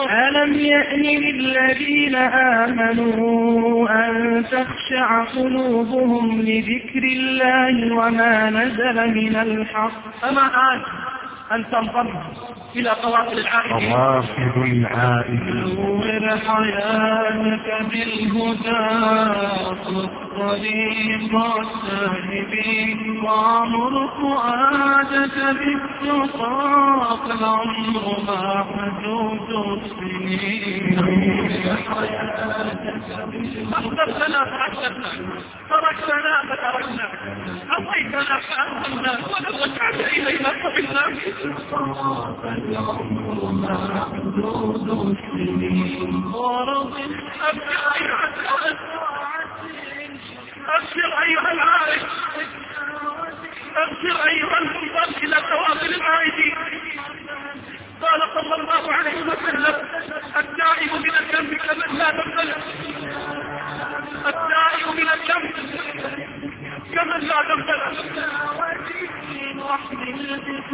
ألم يأن للذين آمنوا أن تخشع قلوبهم لذكر الله وما نزل من الحق أما آن أن تنضم إلى قوافل العائدين قوافل العائدين نور حياتك بالهدى طريق السالبين وعمر فؤادك بالتقى فالعمر ما حدود السنين. أخذتنا فأخذتنا تركتنا فتركنا أعطيتنا فأخذنا رجعت إلينا قبلنا أبشر وسلم التائب من الذنب كمن لا له التائب من الذنب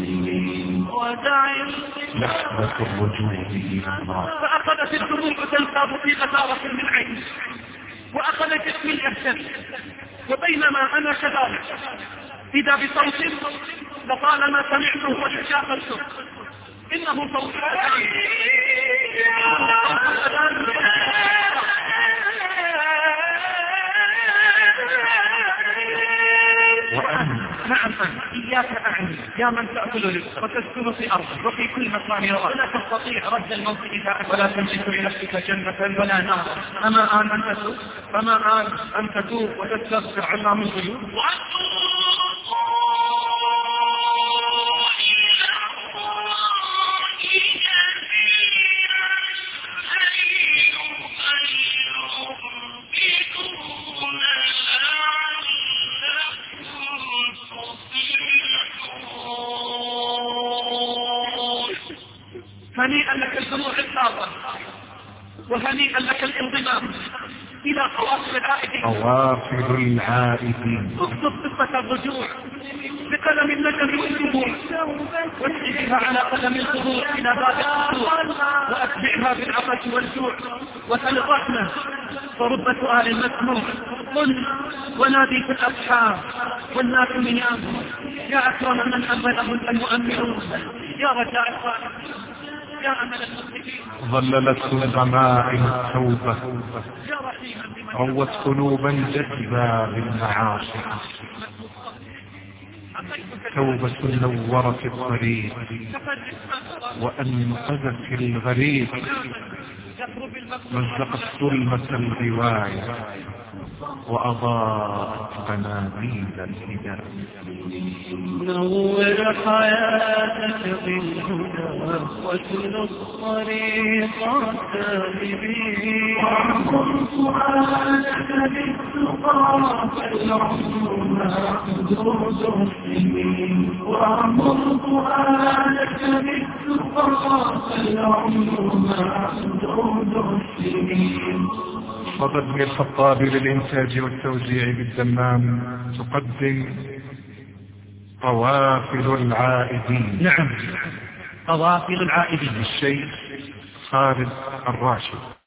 ودع لحظة الرجوع فأخذت الدموع تنقض في غزارة من عين وأخذ جسمي الإحسان وبينما أنا كذلك إذا بصوت لطالما سمعته وتشاهدته إنه صوت وأن نعم إياك أعني. يا من تأكل رزق وتسكن في أرض وفي كل مكان يراك ولا تستطيع رد الموت إذا ولا تملك لنفسك جنة ولا نار. أما آن أن تتوب فما آن أن تتوب وتستغفر علام الغيوب هنيئا لك الدموع الطاقة وهنيئا لك الانضمام إلى قواصل العائدين قوافل العائدين اكتب قصة الرجوع بقلم الندم والدموع واكتبها على قلم الظهور إلى باب القصور وأتبعها بالعطش والجوع. وسل الرحمة ورب سؤال مسموع. قل ونادي في الأصحاب والناس نيام يا أكرم من أمله المؤمنون. يا رجاء الخالق. ظللته الغمائم التوبة روت قلوبا جذبا بالمعاصي توبة نورت الطريق وأنقذت الغريب مزقت ظلمة الغواية. وأضاءت قناديل الهداية نور حياتك بالهدى واسلك طريق التائبين وعمر سؤالك بالتقى فالعمر محدود السنين وعمر سؤالك بالتقى فالعمر محدود السنين صدى بن الخطاب للإنتاج والتوزيع بالدمام تقدم قوافل العائدين. نعم. قوافل العائدين. الشيخ خالد الراشد.